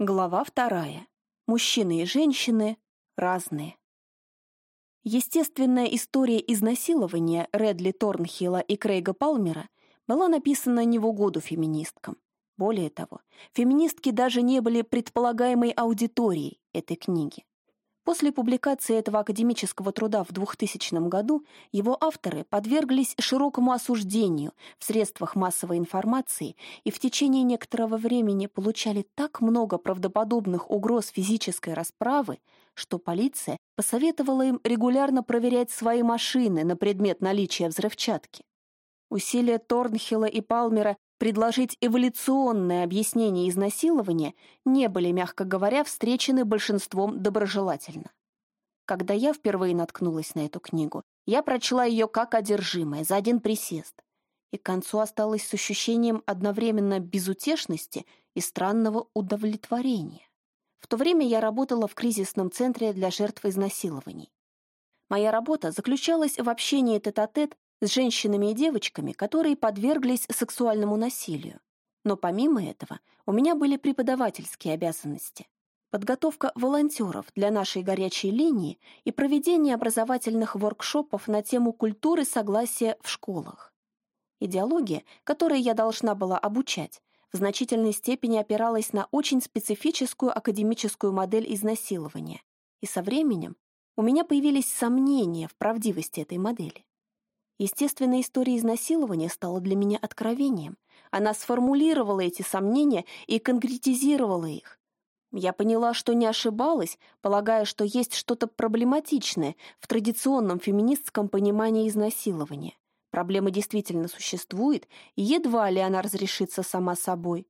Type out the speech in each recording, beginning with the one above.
Глава вторая. Мужчины и женщины разные. Естественная история изнасилования Редли Торнхилла и Крейга Палмера была написана не в угоду феминисткам. Более того, феминистки даже не были предполагаемой аудиторией этой книги. После публикации этого академического труда в 2000 году его авторы подверглись широкому осуждению в средствах массовой информации и в течение некоторого времени получали так много правдоподобных угроз физической расправы, что полиция посоветовала им регулярно проверять свои машины на предмет наличия взрывчатки. Усилия Торнхилла и Палмера предложить эволюционное объяснение изнасилования не были, мягко говоря, встречены большинством доброжелательно. Когда я впервые наткнулась на эту книгу, я прочла ее как одержимая, за один присест, и к концу осталась с ощущением одновременно безутешности и странного удовлетворения. В то время я работала в кризисном центре для жертв изнасилований. Моя работа заключалась в общении тет-а-тет -тет с женщинами и девочками, которые подверглись сексуальному насилию. Но помимо этого у меня были преподавательские обязанности. Подготовка волонтеров для нашей горячей линии и проведение образовательных воркшопов на тему культуры согласия в школах. Идеология, которой я должна была обучать, в значительной степени опиралась на очень специфическую академическую модель изнасилования, и со временем у меня появились сомнения в правдивости этой модели. Естественная история изнасилования стала для меня откровением. Она сформулировала эти сомнения и конкретизировала их. Я поняла, что не ошибалась, полагая, что есть что-то проблематичное в традиционном феминистском понимании изнасилования. Проблема действительно существует, и едва ли она разрешится сама собой.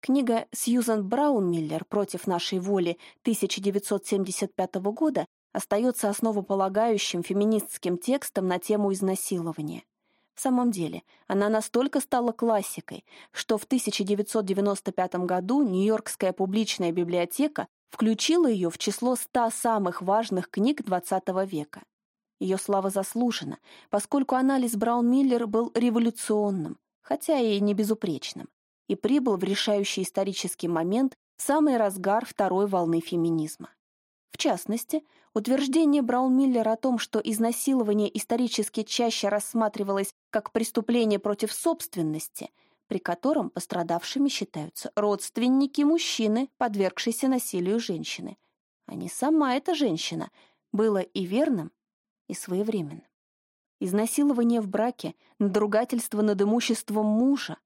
Книга Сьюзан Браунмиллер «Против нашей воли» 1975 года остается основополагающим феминистским текстом на тему изнасилования. В самом деле, она настолько стала классикой, что в 1995 году Нью-Йоркская публичная библиотека включила ее в число 100 самых важных книг XX века. Ее слава заслужена, поскольку анализ Браун-Миллер был революционным, хотя и не безупречным, и прибыл в решающий исторический момент в самый разгар второй волны феминизма. В частности, утверждение Браун-Миллера о том, что изнасилование исторически чаще рассматривалось как преступление против собственности, при котором пострадавшими считаются родственники мужчины, подвергшейся насилию женщины, а не сама эта женщина, было и верным, и своевременным. Изнасилование в браке, надругательство над имуществом мужа,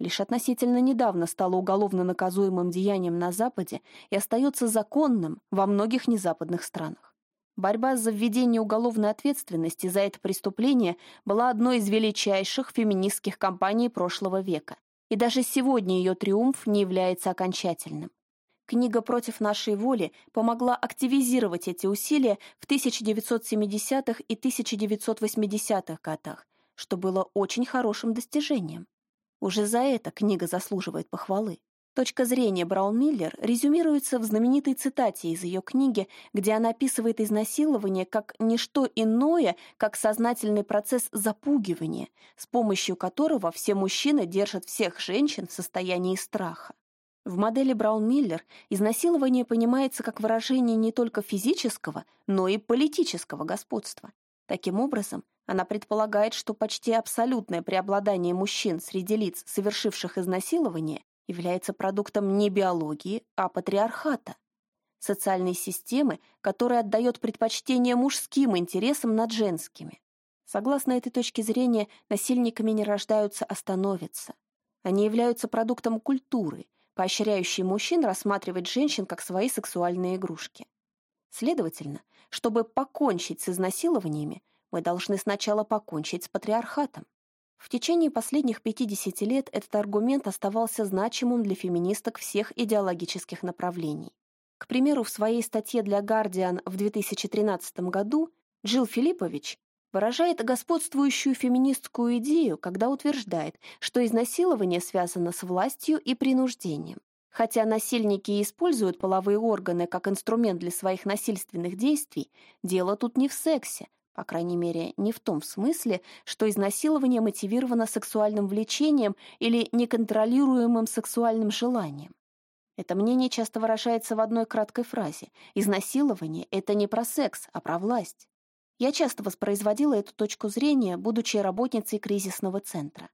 лишь относительно недавно стало уголовно наказуемым деянием на Западе и остается законным во многих незападных странах. Борьба за введение уголовной ответственности за это преступление была одной из величайших феминистских кампаний прошлого века, и даже сегодня ее триумф не является окончательным. Книга «Против нашей воли» помогла активизировать эти усилия в 1970-х и 1980-х годах, что было очень хорошим достижением. Уже за это книга заслуживает похвалы. Точка зрения Браун-Миллер резюмируется в знаменитой цитате из ее книги, где она описывает изнасилование как ничто иное, как сознательный процесс запугивания, с помощью которого все мужчины держат всех женщин в состоянии страха. В модели Браун-Миллер изнасилование понимается как выражение не только физического, но и политического господства. Таким образом, она предполагает, что почти абсолютное преобладание мужчин среди лиц, совершивших изнасилование, является продуктом не биологии, а патриархата, социальной системы, которая отдает предпочтение мужским интересам над женскими. Согласно этой точке зрения, насильниками не рождаются, а становятся. Они являются продуктом культуры, поощряющей мужчин рассматривать женщин как свои сексуальные игрушки. Следовательно, чтобы покончить с изнасилованиями, мы должны сначала покончить с патриархатом. В течение последних 50 лет этот аргумент оставался значимым для феминисток всех идеологических направлений. К примеру, в своей статье для «Гардиан» в 2013 году Джилл Филиппович выражает господствующую феминистскую идею, когда утверждает, что изнасилование связано с властью и принуждением. Хотя насильники используют половые органы как инструмент для своих насильственных действий, дело тут не в сексе, по крайней мере, не в том смысле, что изнасилование мотивировано сексуальным влечением или неконтролируемым сексуальным желанием. Это мнение часто выражается в одной краткой фразе. Изнасилование — это не про секс, а про власть. Я часто воспроизводила эту точку зрения, будучи работницей кризисного центра.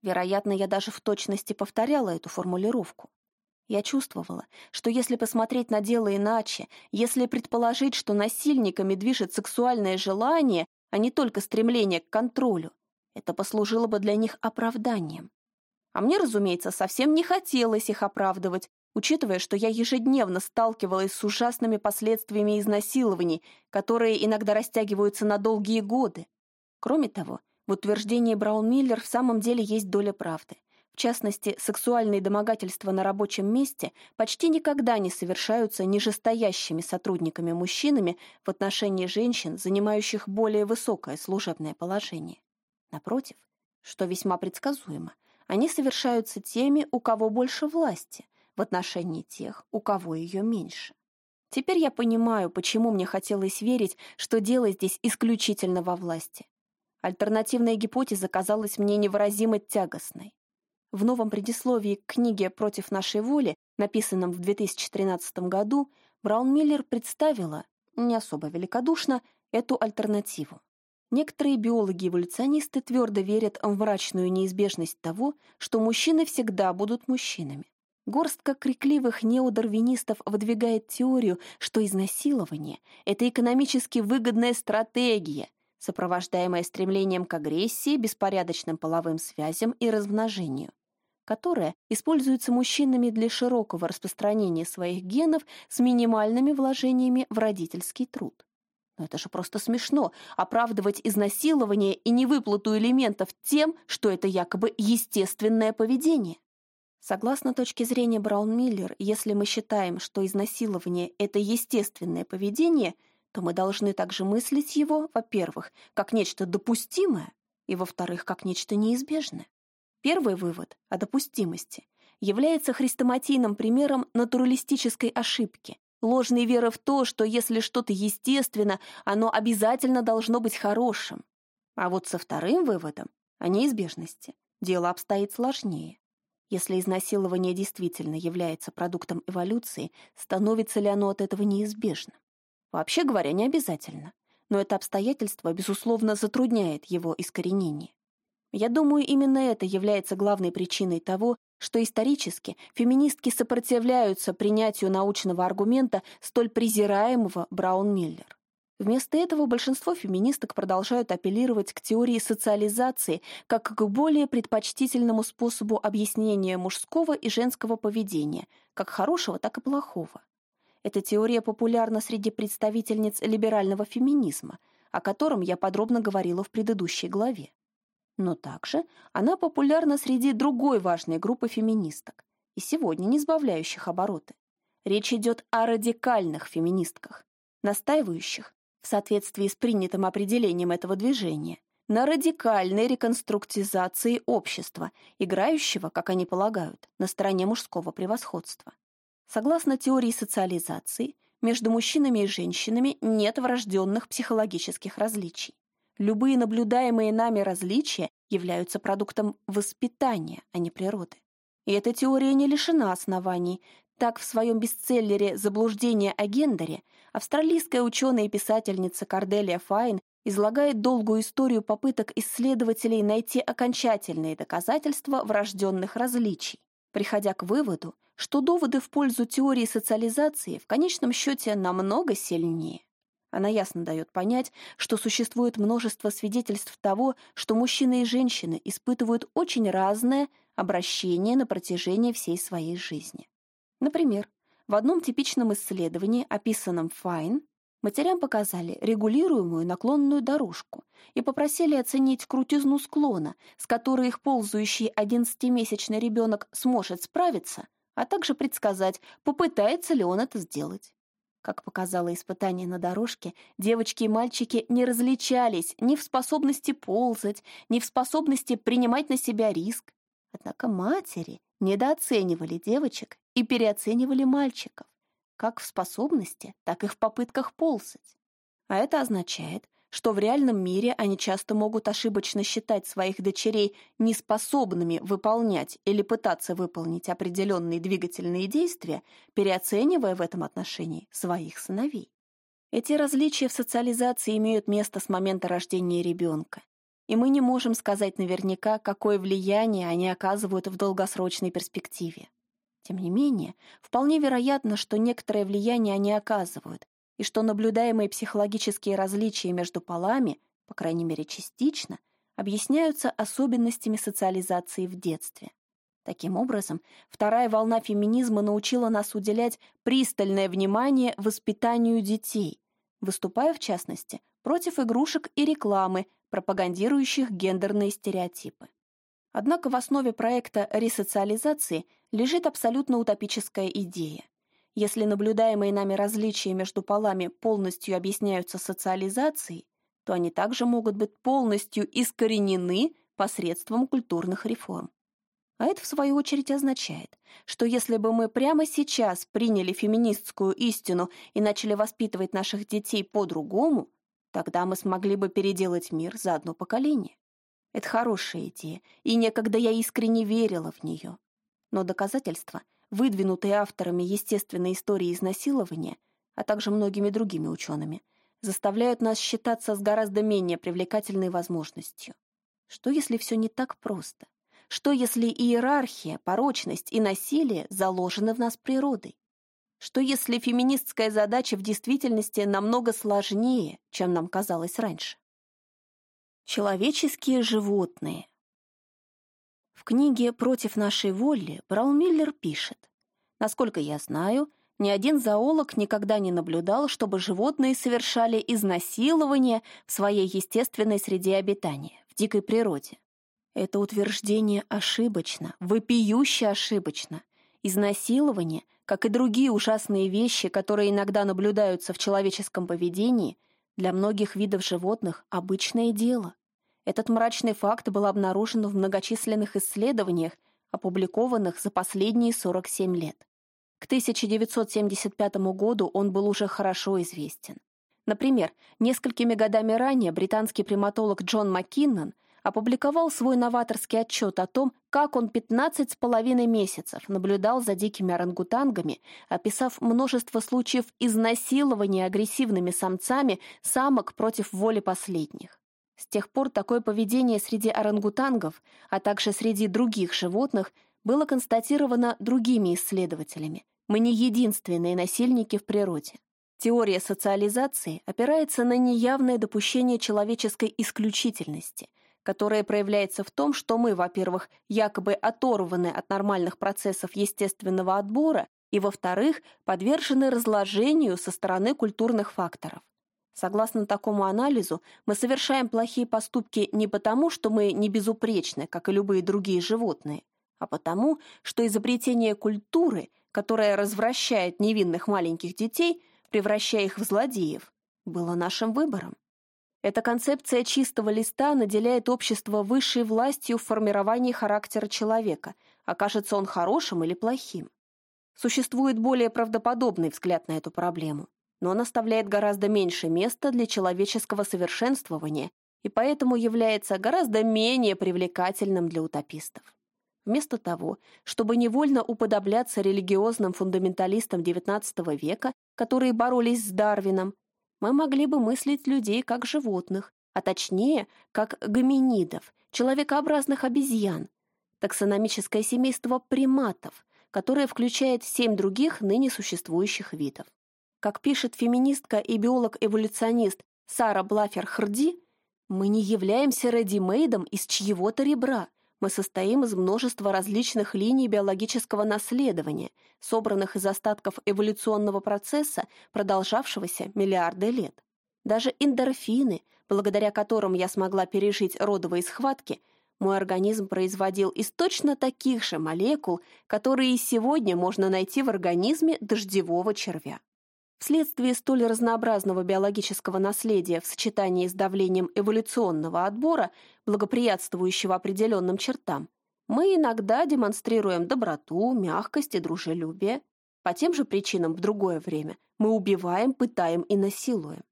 Вероятно, я даже в точности повторяла эту формулировку. Я чувствовала, что если посмотреть на дело иначе, если предположить, что насильниками движет сексуальное желание, а не только стремление к контролю, это послужило бы для них оправданием. А мне, разумеется, совсем не хотелось их оправдывать, учитывая, что я ежедневно сталкивалась с ужасными последствиями изнасилований, которые иногда растягиваются на долгие годы. Кроме того, в утверждении Браун-Миллер в самом деле есть доля правды. В частности, сексуальные домогательства на рабочем месте почти никогда не совершаются нижестоящими сотрудниками-мужчинами в отношении женщин, занимающих более высокое служебное положение. Напротив, что весьма предсказуемо, они совершаются теми, у кого больше власти, в отношении тех, у кого ее меньше. Теперь я понимаю, почему мне хотелось верить, что дело здесь исключительно во власти. Альтернативная гипотеза казалась мне невыразимо тягостной. В новом предисловии к книге «Против нашей воли», написанном в 2013 году, Браун-Миллер представила, не особо великодушно, эту альтернативу. Некоторые биологи-эволюционисты твердо верят в мрачную неизбежность того, что мужчины всегда будут мужчинами. Горстка крикливых неодарвинистов выдвигает теорию, что изнасилование — это экономически выгодная стратегия, сопровождаемая стремлением к агрессии, беспорядочным половым связям и размножению, которая используется мужчинами для широкого распространения своих генов с минимальными вложениями в родительский труд. Но это же просто смешно — оправдывать изнасилование и невыплату элементов тем, что это якобы естественное поведение. Согласно точке зрения Браун-Миллер, если мы считаем, что изнасилование — это естественное поведение, то мы должны также мыслить его, во-первых, как нечто допустимое, и, во-вторых, как нечто неизбежное. Первый вывод о допустимости является хрестоматийным примером натуралистической ошибки, ложной веры в то, что если что-то естественно, оно обязательно должно быть хорошим. А вот со вторым выводом о неизбежности дело обстоит сложнее. Если изнасилование действительно является продуктом эволюции, становится ли оно от этого неизбежным? Вообще говоря, не обязательно. Но это обстоятельство, безусловно, затрудняет его искоренение. Я думаю, именно это является главной причиной того, что исторически феминистки сопротивляются принятию научного аргумента столь презираемого Браун-Миллер. Вместо этого большинство феминисток продолжают апеллировать к теории социализации как к более предпочтительному способу объяснения мужского и женского поведения, как хорошего, так и плохого. Эта теория популярна среди представительниц либерального феминизма, о котором я подробно говорила в предыдущей главе. Но также она популярна среди другой важной группы феминисток, и сегодня не сбавляющих обороты. Речь идет о радикальных феминистках, настаивающих в соответствии с принятым определением этого движения, на радикальной реконструктизации общества, играющего, как они полагают, на стороне мужского превосходства. Согласно теории социализации, между мужчинами и женщинами нет врожденных психологических различий. Любые наблюдаемые нами различия являются продуктом воспитания, а не природы. И эта теория не лишена оснований, так в своем бестселлере «Заблуждение о гендере» австралийская ученая и писательница Корделия Файн излагает долгую историю попыток исследователей найти окончательные доказательства врожденных различий, приходя к выводу, что доводы в пользу теории социализации в конечном счете намного сильнее. Она ясно дает понять, что существует множество свидетельств того, что мужчины и женщины испытывают очень разное обращение на протяжении всей своей жизни. Например, в одном типичном исследовании, описанном Файн, матерям показали регулируемую наклонную дорожку и попросили оценить крутизну склона, с которой их ползающий 11-месячный ребенок сможет справиться, а также предсказать, попытается ли он это сделать. Как показало испытание на дорожке, девочки и мальчики не различались ни в способности ползать, ни в способности принимать на себя риск. Однако матери недооценивали девочек и переоценивали мальчиков, как в способности, так и в попытках ползать. А это означает, что в реальном мире они часто могут ошибочно считать своих дочерей неспособными выполнять или пытаться выполнить определенные двигательные действия, переоценивая в этом отношении своих сыновей. Эти различия в социализации имеют место с момента рождения ребенка, и мы не можем сказать наверняка, какое влияние они оказывают в долгосрочной перспективе. Тем не менее, вполне вероятно, что некоторое влияние они оказывают, и что наблюдаемые психологические различия между полами, по крайней мере частично, объясняются особенностями социализации в детстве. Таким образом, вторая волна феминизма научила нас уделять пристальное внимание воспитанию детей, выступая, в частности, против игрушек и рекламы, пропагандирующих гендерные стереотипы. Однако в основе проекта ресоциализации лежит абсолютно утопическая идея. Если наблюдаемые нами различия между полами полностью объясняются социализацией, то они также могут быть полностью искоренены посредством культурных реформ. А это, в свою очередь, означает, что если бы мы прямо сейчас приняли феминистскую истину и начали воспитывать наших детей по-другому, тогда мы смогли бы переделать мир за одно поколение. Это хорошая идея, и некогда я искренне верила в нее. Но доказательства, выдвинутые авторами естественной истории изнасилования, а также многими другими учеными, заставляют нас считаться с гораздо менее привлекательной возможностью. Что, если все не так просто? Что, если иерархия, порочность и насилие заложены в нас природой? Что, если феминистская задача в действительности намного сложнее, чем нам казалось раньше? Человеческие животные. Книге «Против нашей воли» Браун-Миллер пишет, «Насколько я знаю, ни один зоолог никогда не наблюдал, чтобы животные совершали изнасилование в своей естественной среде обитания, в дикой природе. Это утверждение ошибочно, вопиюще ошибочно. Изнасилование, как и другие ужасные вещи, которые иногда наблюдаются в человеческом поведении, для многих видов животных обычное дело. Этот мрачный факт был обнаружен в многочисленных исследованиях, опубликованных за последние 47 лет. К 1975 году он был уже хорошо известен. Например, несколькими годами ранее британский приматолог Джон Маккиннон опубликовал свой новаторский отчет о том, как он 15 с половиной месяцев наблюдал за дикими орангутангами, описав множество случаев изнасилования агрессивными самцами самок против воли последних. С тех пор такое поведение среди орангутангов, а также среди других животных, было констатировано другими исследователями. Мы не единственные насильники в природе. Теория социализации опирается на неявное допущение человеческой исключительности – которое проявляется в том, что мы, во-первых, якобы оторваны от нормальных процессов естественного отбора, и, во-вторых, подвержены разложению со стороны культурных факторов. Согласно такому анализу, мы совершаем плохие поступки не потому, что мы не безупречны, как и любые другие животные, а потому, что изобретение культуры, которая развращает невинных маленьких детей, превращая их в злодеев, было нашим выбором. Эта концепция чистого листа наделяет общество высшей властью в формировании характера человека, окажется он хорошим или плохим. Существует более правдоподобный взгляд на эту проблему, но он оставляет гораздо меньше места для человеческого совершенствования и поэтому является гораздо менее привлекательным для утопистов. Вместо того, чтобы невольно уподобляться религиозным фундаменталистам XIX века, которые боролись с Дарвином, мы могли бы мыслить людей как животных, а точнее, как гоминидов, человекообразных обезьян, таксономическое семейство приматов, которое включает семь других ныне существующих видов. Как пишет феминистка и биолог-эволюционист Сара Блафер-Хрди, мы не являемся редимейдом из чьего-то ребра, мы состоим из множества различных линий биологического наследования, собранных из остатков эволюционного процесса, продолжавшегося миллиарды лет. Даже эндорфины, благодаря которым я смогла пережить родовые схватки, мой организм производил из точно таких же молекул, которые и сегодня можно найти в организме дождевого червя. Вследствие столь разнообразного биологического наследия в сочетании с давлением эволюционного отбора, благоприятствующего определенным чертам, мы иногда демонстрируем доброту, мягкость и дружелюбие. По тем же причинам в другое время мы убиваем, пытаем и насилуем.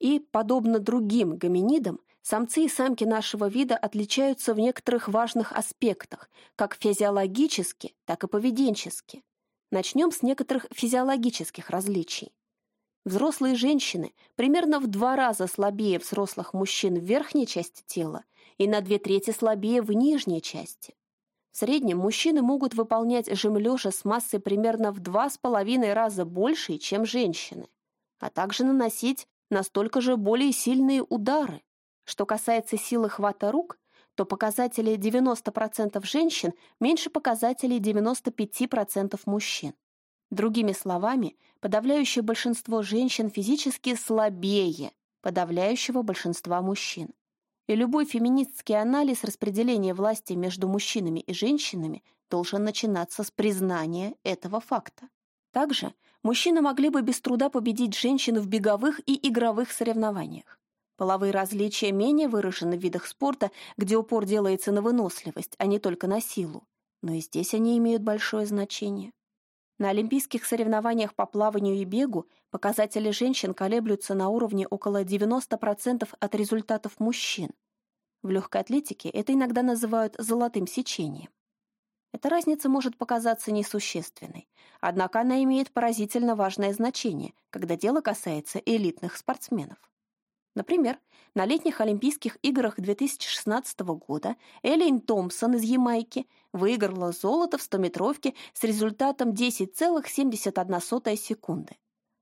И, подобно другим гоминидам, самцы и самки нашего вида отличаются в некоторых важных аспектах, как физиологически, так и поведенчески. Начнем с некоторых физиологических различий. Взрослые женщины примерно в два раза слабее взрослых мужчин в верхней части тела и на две трети слабее в нижней части. В среднем мужчины могут выполнять жим с массой примерно в два с половиной раза больше, чем женщины, а также наносить настолько же более сильные удары. Что касается силы хвата рук, то показатели 90% женщин меньше показателей 95% мужчин. Другими словами, подавляющее большинство женщин физически слабее подавляющего большинства мужчин. И любой феминистский анализ распределения власти между мужчинами и женщинами должен начинаться с признания этого факта. Также мужчины могли бы без труда победить женщин в беговых и игровых соревнованиях. Половые различия менее выражены в видах спорта, где упор делается на выносливость, а не только на силу. Но и здесь они имеют большое значение. На олимпийских соревнованиях по плаванию и бегу показатели женщин колеблются на уровне около 90% от результатов мужчин. В легкой атлетике это иногда называют «золотым сечением». Эта разница может показаться несущественной, однако она имеет поразительно важное значение, когда дело касается элитных спортсменов. Например, на летних Олимпийских играх 2016 года Элейн Томпсон из Ямайки выиграла золото в 100-метровке с результатом 10,71 секунды.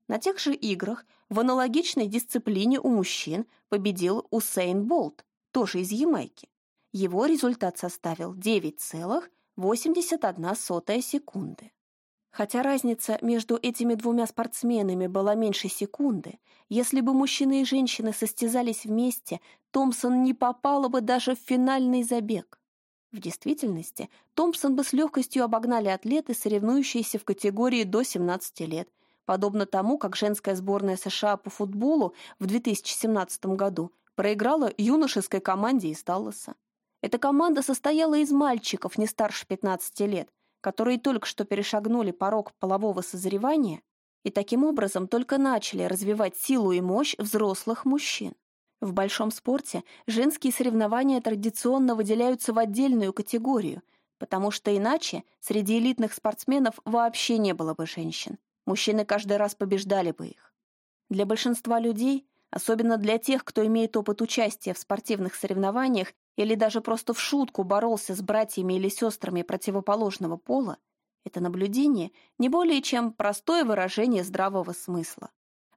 На тех же играх в аналогичной дисциплине у мужчин победил Усейн Болт, тоже из Ямайки. Его результат составил 9,81 секунды. Хотя разница между этими двумя спортсменами была меньше секунды, если бы мужчины и женщины состязались вместе, Томпсон не попала бы даже в финальный забег. В действительности, Томпсон бы с легкостью обогнали атлеты, соревнующиеся в категории до 17 лет, подобно тому, как женская сборная США по футболу в 2017 году проиграла юношеской команде из Талласа. Эта команда состояла из мальчиков не старше 15 лет, которые только что перешагнули порог полового созревания и таким образом только начали развивать силу и мощь взрослых мужчин. В большом спорте женские соревнования традиционно выделяются в отдельную категорию, потому что иначе среди элитных спортсменов вообще не было бы женщин. Мужчины каждый раз побеждали бы их. Для большинства людей, особенно для тех, кто имеет опыт участия в спортивных соревнованиях или даже просто в шутку боролся с братьями или сестрами противоположного пола, это наблюдение не более чем простое выражение здравого смысла.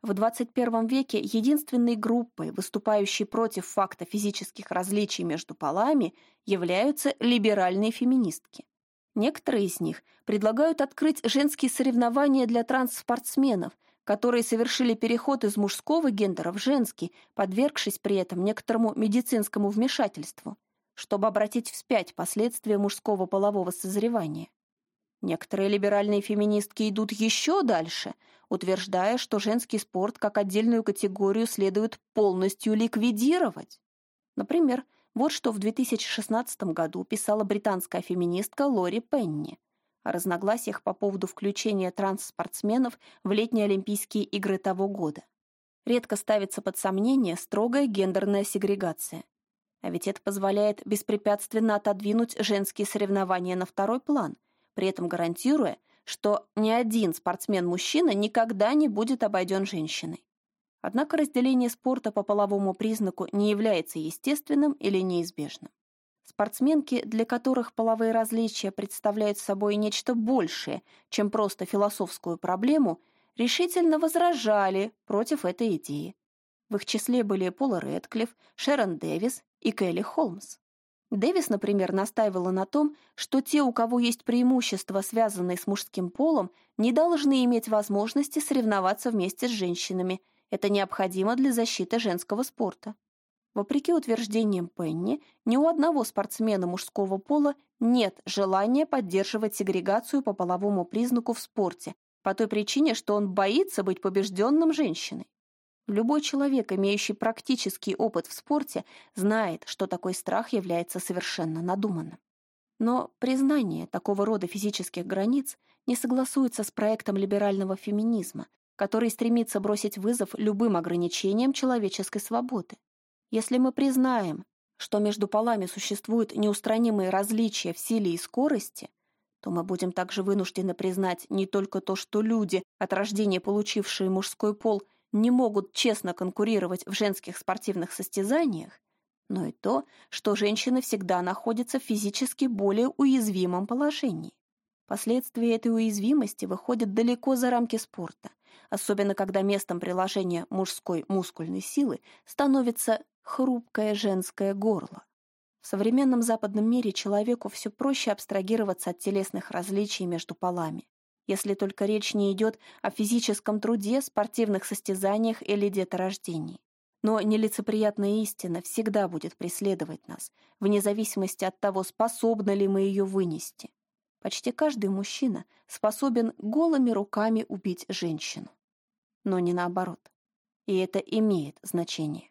В 21 веке единственной группой, выступающей против факта физических различий между полами, являются либеральные феминистки. Некоторые из них предлагают открыть женские соревнования для трансспортсменов, которые совершили переход из мужского гендера в женский, подвергшись при этом некоторому медицинскому вмешательству, чтобы обратить вспять последствия мужского полового созревания. Некоторые либеральные феминистки идут еще дальше, утверждая, что женский спорт как отдельную категорию следует полностью ликвидировать. Например, вот что в 2016 году писала британская феминистка Лори Пенни о разногласиях по поводу включения трансспортсменов в летние Олимпийские игры того года. Редко ставится под сомнение строгая гендерная сегрегация. А ведь это позволяет беспрепятственно отодвинуть женские соревнования на второй план, при этом гарантируя, что ни один спортсмен-мужчина никогда не будет обойден женщиной. Однако разделение спорта по половому признаку не является естественным или неизбежным. Спортсменки, для которых половые различия представляют собой нечто большее, чем просто философскую проблему, решительно возражали против этой идеи. В их числе были Пола Рэдклифф, Шерон Дэвис и Келли Холмс. Дэвис, например, настаивала на том, что те, у кого есть преимущества, связанные с мужским полом, не должны иметь возможности соревноваться вместе с женщинами. Это необходимо для защиты женского спорта. Вопреки утверждениям Пенни, ни у одного спортсмена мужского пола нет желания поддерживать сегрегацию по половому признаку в спорте, по той причине, что он боится быть побежденным женщиной. Любой человек, имеющий практический опыт в спорте, знает, что такой страх является совершенно надуманным. Но признание такого рода физических границ не согласуется с проектом либерального феминизма, который стремится бросить вызов любым ограничениям человеческой свободы. Если мы признаем, что между полами существуют неустранимые различия в силе и скорости, то мы будем также вынуждены признать не только то, что люди, от рождения получившие мужской пол, не могут честно конкурировать в женских спортивных состязаниях, но и то, что женщины всегда находятся в физически более уязвимом положении. Последствия этой уязвимости выходят далеко за рамки спорта, особенно когда местом приложения мужской мускульной силы становится хрупкое женское горло. В современном западном мире человеку все проще абстрагироваться от телесных различий между полами, если только речь не идет о физическом труде, спортивных состязаниях или деторождении. Но нелицеприятная истина всегда будет преследовать нас, вне зависимости от того, способны ли мы ее вынести. Почти каждый мужчина способен голыми руками убить женщину. Но не наоборот. И это имеет значение.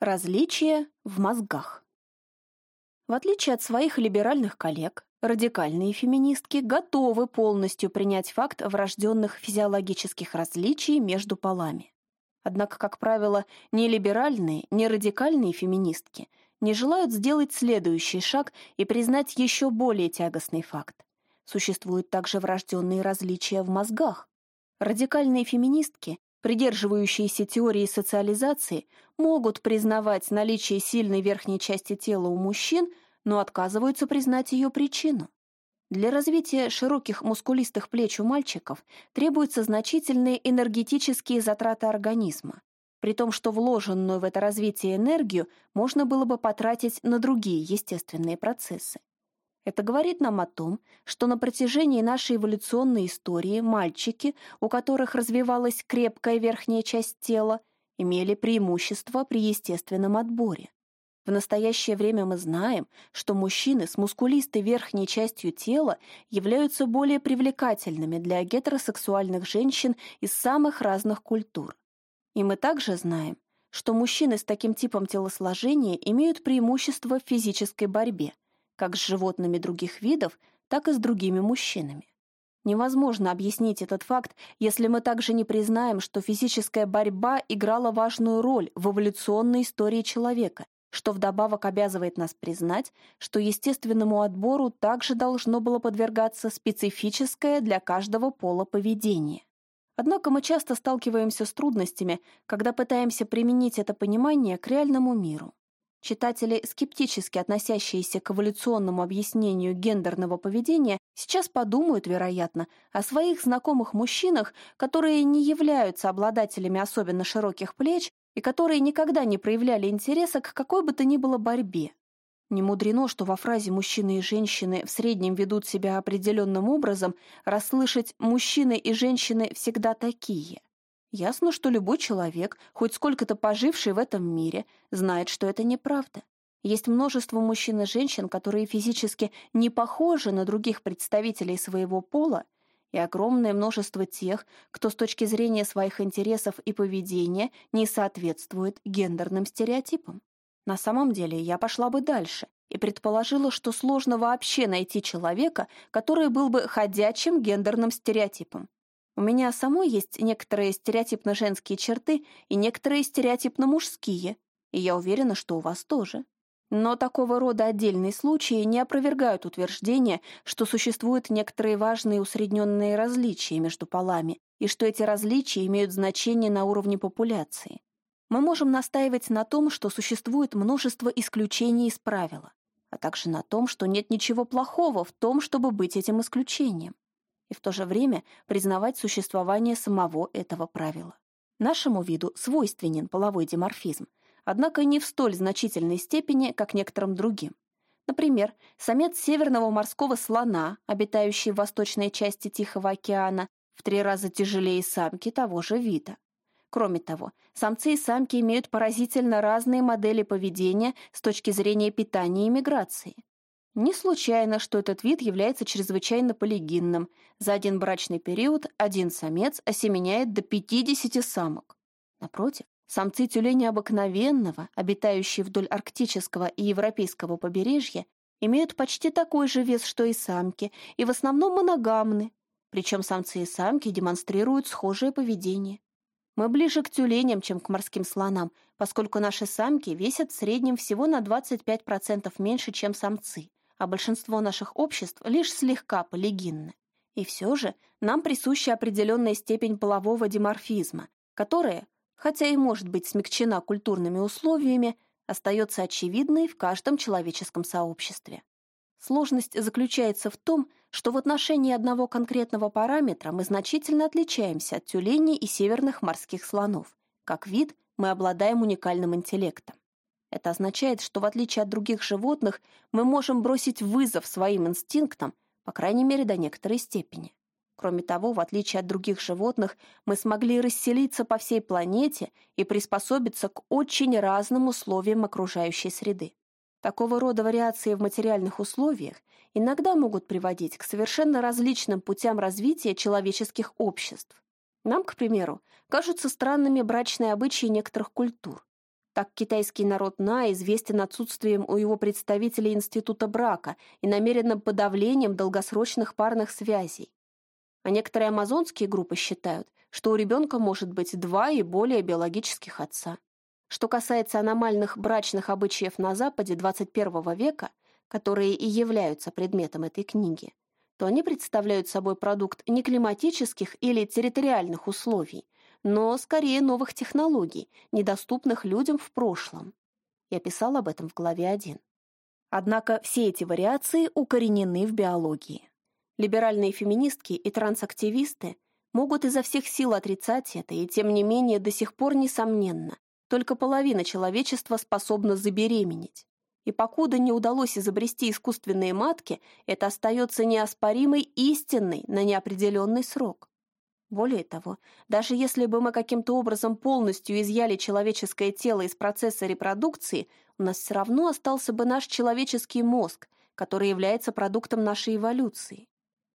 Различия в мозгах. В отличие от своих либеральных коллег, радикальные феминистки готовы полностью принять факт врожденных физиологических различий между полами. Однако, как правило, ни либеральные, ни радикальные феминистки не желают сделать следующий шаг и признать еще более тягостный факт. Существуют также врожденные различия в мозгах. Радикальные феминистки, придерживающиеся теории социализации, могут признавать наличие сильной верхней части тела у мужчин, но отказываются признать ее причину. Для развития широких мускулистых плеч у мальчиков требуются значительные энергетические затраты организма, при том, что вложенную в это развитие энергию можно было бы потратить на другие естественные процессы. Это говорит нам о том, что на протяжении нашей эволюционной истории мальчики, у которых развивалась крепкая верхняя часть тела, имели преимущество при естественном отборе. В настоящее время мы знаем, что мужчины с мускулистой верхней частью тела являются более привлекательными для гетеросексуальных женщин из самых разных культур. И мы также знаем, что мужчины с таким типом телосложения имеют преимущество в физической борьбе, как с животными других видов, так и с другими мужчинами. Невозможно объяснить этот факт, если мы также не признаем, что физическая борьба играла важную роль в эволюционной истории человека что вдобавок обязывает нас признать, что естественному отбору также должно было подвергаться специфическое для каждого пола поведение. Однако мы часто сталкиваемся с трудностями, когда пытаемся применить это понимание к реальному миру. Читатели, скептически относящиеся к эволюционному объяснению гендерного поведения, сейчас подумают, вероятно, о своих знакомых мужчинах, которые не являются обладателями особенно широких плеч и которые никогда не проявляли интереса к какой бы то ни было борьбе. Не мудрено, что во фразе «мужчины и женщины» в среднем ведут себя определенным образом, расслышать «мужчины и женщины всегда такие». Ясно, что любой человек, хоть сколько-то поживший в этом мире, знает, что это неправда. Есть множество мужчин и женщин, которые физически не похожи на других представителей своего пола, и огромное множество тех, кто с точки зрения своих интересов и поведения не соответствует гендерным стереотипам. На самом деле я пошла бы дальше и предположила, что сложно вообще найти человека, который был бы ходячим гендерным стереотипом. У меня самой есть некоторые стереотипно-женские черты и некоторые стереотипно-мужские, и я уверена, что у вас тоже. Но такого рода отдельные случаи не опровергают утверждение, что существуют некоторые важные усредненные различия между полами и что эти различия имеют значение на уровне популяции. Мы можем настаивать на том, что существует множество исключений из правила, а также на том, что нет ничего плохого в том, чтобы быть этим исключением, и в то же время признавать существование самого этого правила. Нашему виду свойственен половой диморфизм, однако не в столь значительной степени, как некоторым другим. Например, самец северного морского слона, обитающий в восточной части Тихого океана, в три раза тяжелее самки того же вида. Кроме того, самцы и самки имеют поразительно разные модели поведения с точки зрения питания и миграции. Не случайно, что этот вид является чрезвычайно полигинным. За один брачный период один самец осеменяет до 50 самок. Напротив, Самцы тюленя обыкновенного, обитающие вдоль арктического и европейского побережья, имеют почти такой же вес, что и самки, и в основном моногамны. Причем самцы и самки демонстрируют схожее поведение. Мы ближе к тюленям, чем к морским слонам, поскольку наши самки весят в среднем всего на 25% меньше, чем самцы, а большинство наших обществ лишь слегка полигинны. И все же нам присуща определенная степень полового диморфизма, которая, хотя и может быть смягчена культурными условиями, остается очевидной в каждом человеческом сообществе. Сложность заключается в том, что в отношении одного конкретного параметра мы значительно отличаемся от тюленей и северных морских слонов. Как вид мы обладаем уникальным интеллектом. Это означает, что в отличие от других животных мы можем бросить вызов своим инстинктам, по крайней мере до некоторой степени. Кроме того, в отличие от других животных, мы смогли расселиться по всей планете и приспособиться к очень разным условиям окружающей среды. Такого рода вариации в материальных условиях иногда могут приводить к совершенно различным путям развития человеческих обществ. Нам, к примеру, кажутся странными брачные обычаи некоторых культур. Так китайский народ На известен отсутствием у его представителей института брака и намеренным подавлением долгосрочных парных связей. А некоторые амазонские группы считают, что у ребенка может быть два и более биологических отца. Что касается аномальных брачных обычаев на Западе XXI века, которые и являются предметом этой книги, то они представляют собой продукт не климатических или территориальных условий, но скорее новых технологий, недоступных людям в прошлом. Я писал об этом в главе 1. Однако все эти вариации укоренены в биологии. Либеральные феминистки и трансактивисты могут изо всех сил отрицать это, и тем не менее до сих пор несомненно, только половина человечества способна забеременеть. И покуда не удалось изобрести искусственные матки, это остается неоспоримой истинной на неопределенный срок. Более того, даже если бы мы каким-то образом полностью изъяли человеческое тело из процесса репродукции, у нас все равно остался бы наш человеческий мозг, который является продуктом нашей эволюции.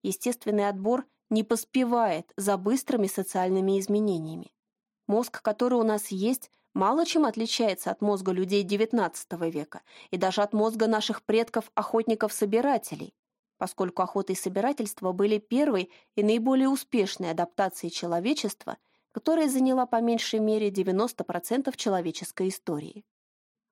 Естественный отбор не поспевает за быстрыми социальными изменениями. Мозг, который у нас есть, мало чем отличается от мозга людей XIX века и даже от мозга наших предков-охотников-собирателей, поскольку охота и собирательство были первой и наиболее успешной адаптацией человечества, которая заняла по меньшей мере 90% человеческой истории.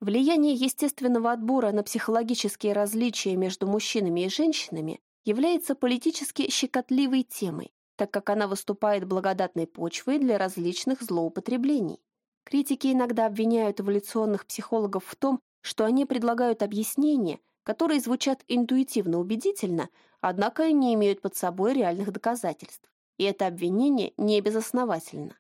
Влияние естественного отбора на психологические различия между мужчинами и женщинами является политически щекотливой темой, так как она выступает благодатной почвой для различных злоупотреблений. Критики иногда обвиняют эволюционных психологов в том, что они предлагают объяснения, которые звучат интуитивно убедительно, однако не имеют под собой реальных доказательств. И это обвинение не безосновательно.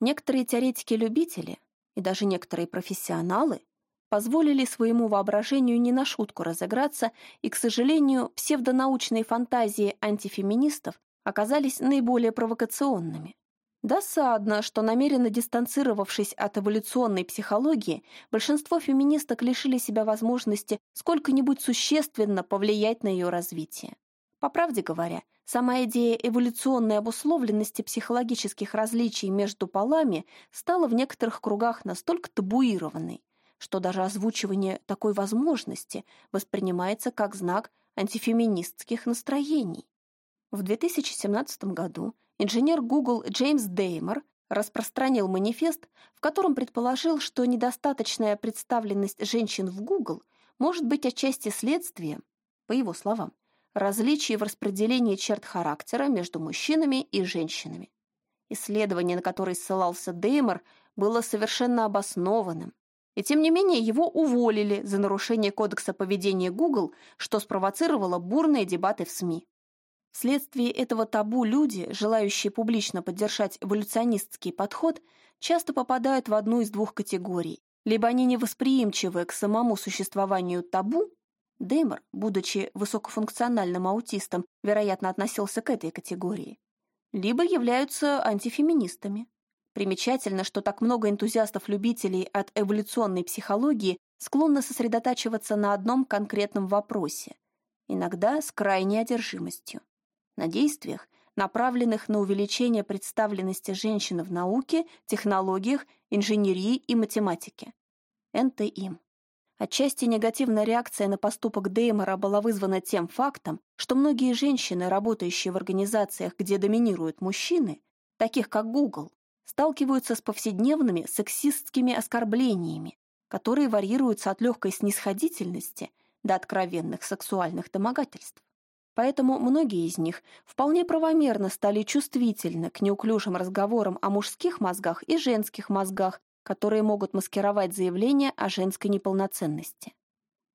Некоторые теоретики-любители и даже некоторые профессионалы позволили своему воображению не на шутку разыграться, и, к сожалению, псевдонаучные фантазии антифеминистов оказались наиболее провокационными. Досадно, что намеренно дистанцировавшись от эволюционной психологии, большинство феминисток лишили себя возможности сколько-нибудь существенно повлиять на ее развитие. По правде говоря, сама идея эволюционной обусловленности психологических различий между полами стала в некоторых кругах настолько табуированной, что даже озвучивание такой возможности воспринимается как знак антифеминистских настроений. В 2017 году инженер Google Джеймс Деймер распространил манифест, в котором предположил, что недостаточная представленность женщин в Google может быть отчасти следствием, по его словам, различий в распределении черт характера между мужчинами и женщинами. Исследование, на которое ссылался Деймер, было совершенно обоснованным, и тем не менее его уволили за нарушение кодекса поведения Google, что спровоцировало бурные дебаты в СМИ. Вследствие этого табу люди, желающие публично поддержать эволюционистский подход, часто попадают в одну из двух категорий. Либо они невосприимчивы к самому существованию табу, Деймер, будучи высокофункциональным аутистом, вероятно, относился к этой категории, либо являются антифеминистами. Примечательно, что так много энтузиастов-любителей от эволюционной психологии склонны сосредотачиваться на одном конкретном вопросе, иногда с крайней одержимостью. На действиях, направленных на увеличение представленности женщин в науке, технологиях, инженерии и математике. НТИМ. Отчасти негативная реакция на поступок Деймора была вызвана тем фактом, что многие женщины, работающие в организациях, где доминируют мужчины, таких как Google, сталкиваются с повседневными сексистскими оскорблениями, которые варьируются от легкой снисходительности до откровенных сексуальных домогательств. Поэтому многие из них вполне правомерно стали чувствительны к неуклюжим разговорам о мужских мозгах и женских мозгах, которые могут маскировать заявления о женской неполноценности.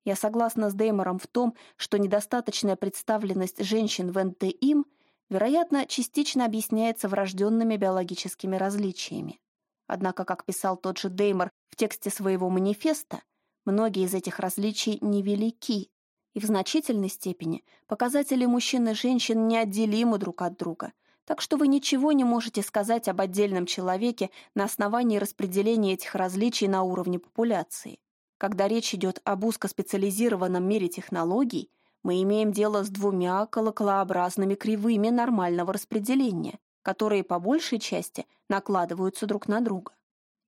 Я согласна с Деймором в том, что недостаточная представленность женщин в НТИМ, вероятно, частично объясняется врожденными биологическими различиями. Однако, как писал тот же Деймор в тексте своего манифеста, многие из этих различий невелики, и в значительной степени показатели мужчин и женщин неотделимы друг от друга, так что вы ничего не можете сказать об отдельном человеке на основании распределения этих различий на уровне популяции. Когда речь идет об узкоспециализированном мире технологий, мы имеем дело с двумя колоколообразными кривыми нормального распределения, которые по большей части накладываются друг на друга.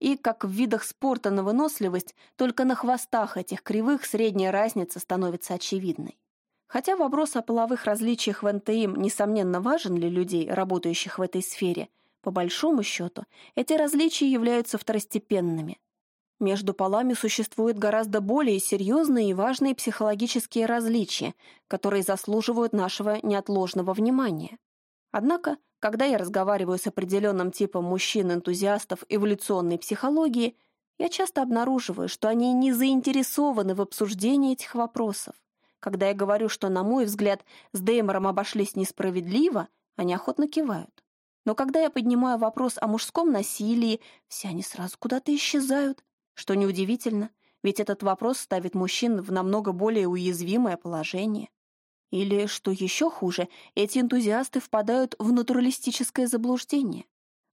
И, как в видах спорта на выносливость, только на хвостах этих кривых средняя разница становится очевидной. Хотя вопрос о половых различиях в НТИМ несомненно важен для людей, работающих в этой сфере, по большому счету, эти различия являются второстепенными. Между полами существуют гораздо более серьезные и важные психологические различия, которые заслуживают нашего неотложного внимания. Однако когда я разговариваю с определенным типом мужчин-энтузиастов эволюционной психологии, я часто обнаруживаю, что они не заинтересованы в обсуждении этих вопросов. Когда я говорю, что, на мой взгляд, с Деймором обошлись несправедливо, они охотно кивают. Но когда я поднимаю вопрос о мужском насилии, все они сразу куда-то исчезают. Что неудивительно, ведь этот вопрос ставит мужчин в намного более уязвимое положение. Или, что еще хуже, эти энтузиасты впадают в натуралистическое заблуждение.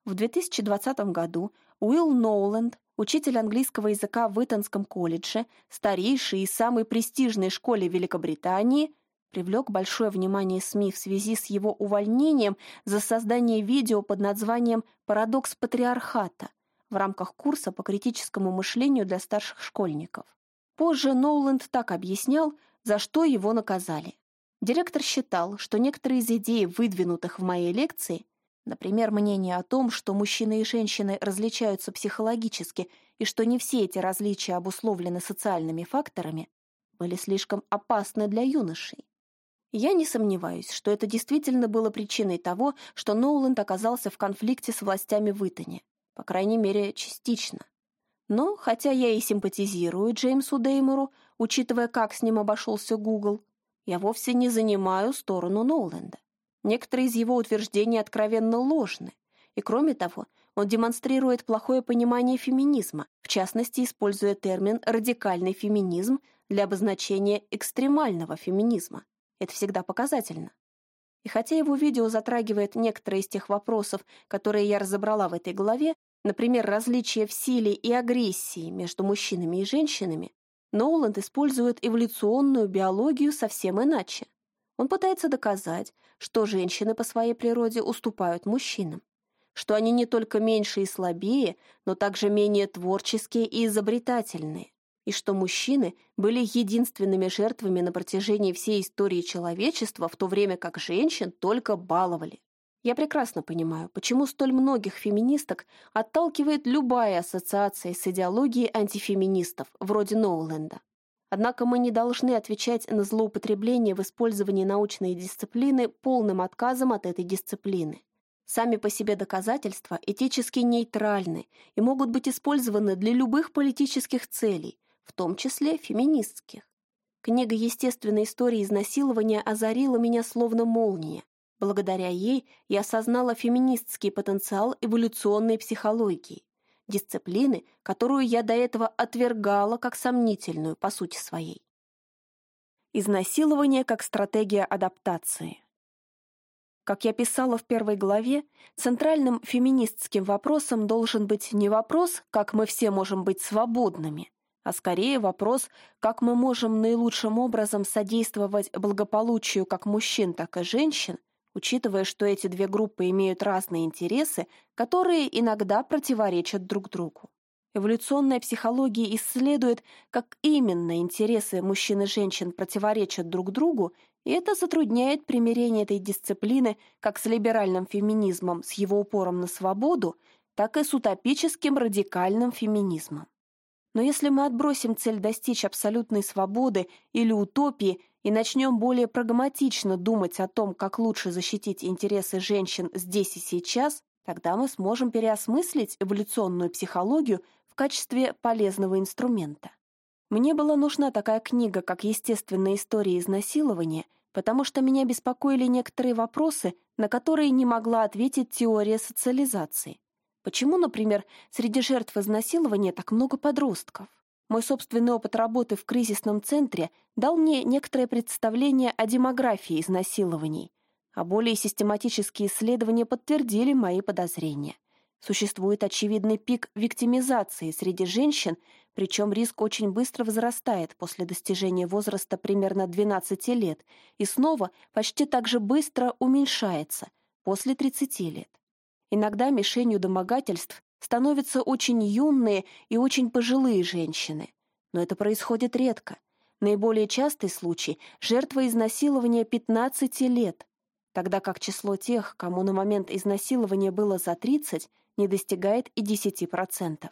В 2020 году Уилл Ноуленд, учитель английского языка в Итонском колледже, старейшей и самой престижной школе Великобритании, привлек большое внимание СМИ в связи с его увольнением за создание видео под названием «Парадокс патриархата» в рамках курса по критическому мышлению для старших школьников. Позже Ноуленд так объяснял, за что его наказали. Директор считал, что некоторые из идей, выдвинутых в моей лекции, например, мнение о том, что мужчины и женщины различаются психологически и что не все эти различия обусловлены социальными факторами, были слишком опасны для юношей. Я не сомневаюсь, что это действительно было причиной того, что Ноуланд оказался в конфликте с властями в по крайней мере, частично. Но, хотя я и симпатизирую Джеймсу Деймору, учитывая, как с ним обошелся Гугл, я вовсе не занимаю сторону Ноуленда. Некоторые из его утверждений откровенно ложны, и кроме того, он демонстрирует плохое понимание феминизма, в частности, используя термин «радикальный феминизм» для обозначения экстремального феминизма. Это всегда показательно. И хотя его видео затрагивает некоторые из тех вопросов, которые я разобрала в этой главе, например, различия в силе и агрессии между мужчинами и женщинами, Ноуланд использует эволюционную биологию совсем иначе. Он пытается доказать, что женщины по своей природе уступают мужчинам, что они не только меньше и слабее, но также менее творческие и изобретательные, и что мужчины были единственными жертвами на протяжении всей истории человечества, в то время как женщин только баловали. Я прекрасно понимаю, почему столь многих феминисток отталкивает любая ассоциация с идеологией антифеминистов, вроде Ноуленда. Однако мы не должны отвечать на злоупотребление в использовании научной дисциплины полным отказом от этой дисциплины. Сами по себе доказательства этически нейтральны и могут быть использованы для любых политических целей, в том числе феминистских. Книга естественной истории изнасилования озарила меня словно молния. Благодаря ей я осознала феминистский потенциал эволюционной психологии, дисциплины, которую я до этого отвергала как сомнительную по сути своей. Изнасилование как стратегия адаптации. Как я писала в первой главе, центральным феминистским вопросом должен быть не вопрос, как мы все можем быть свободными, а скорее вопрос, как мы можем наилучшим образом содействовать благополучию как мужчин, так и женщин учитывая, что эти две группы имеют разные интересы, которые иногда противоречат друг другу. Эволюционная психология исследует, как именно интересы мужчин и женщин противоречат друг другу, и это затрудняет примирение этой дисциплины как с либеральным феминизмом с его упором на свободу, так и с утопическим радикальным феминизмом. Но если мы отбросим цель достичь абсолютной свободы или утопии и начнем более прагматично думать о том, как лучше защитить интересы женщин здесь и сейчас, тогда мы сможем переосмыслить эволюционную психологию в качестве полезного инструмента. Мне была нужна такая книга, как «Естественная история изнасилования», потому что меня беспокоили некоторые вопросы, на которые не могла ответить теория социализации. Почему, например, среди жертв изнасилования так много подростков? Мой собственный опыт работы в кризисном центре дал мне некоторое представление о демографии изнасилований, а более систематические исследования подтвердили мои подозрения. Существует очевидный пик виктимизации среди женщин, причем риск очень быстро возрастает после достижения возраста примерно 12 лет и снова почти так же быстро уменьшается после 30 лет. Иногда мишенью домогательств становятся очень юные и очень пожилые женщины. Но это происходит редко. Наиболее частый случай – жертва изнасилования 15 лет, тогда как число тех, кому на момент изнасилования было за 30, не достигает и 10%.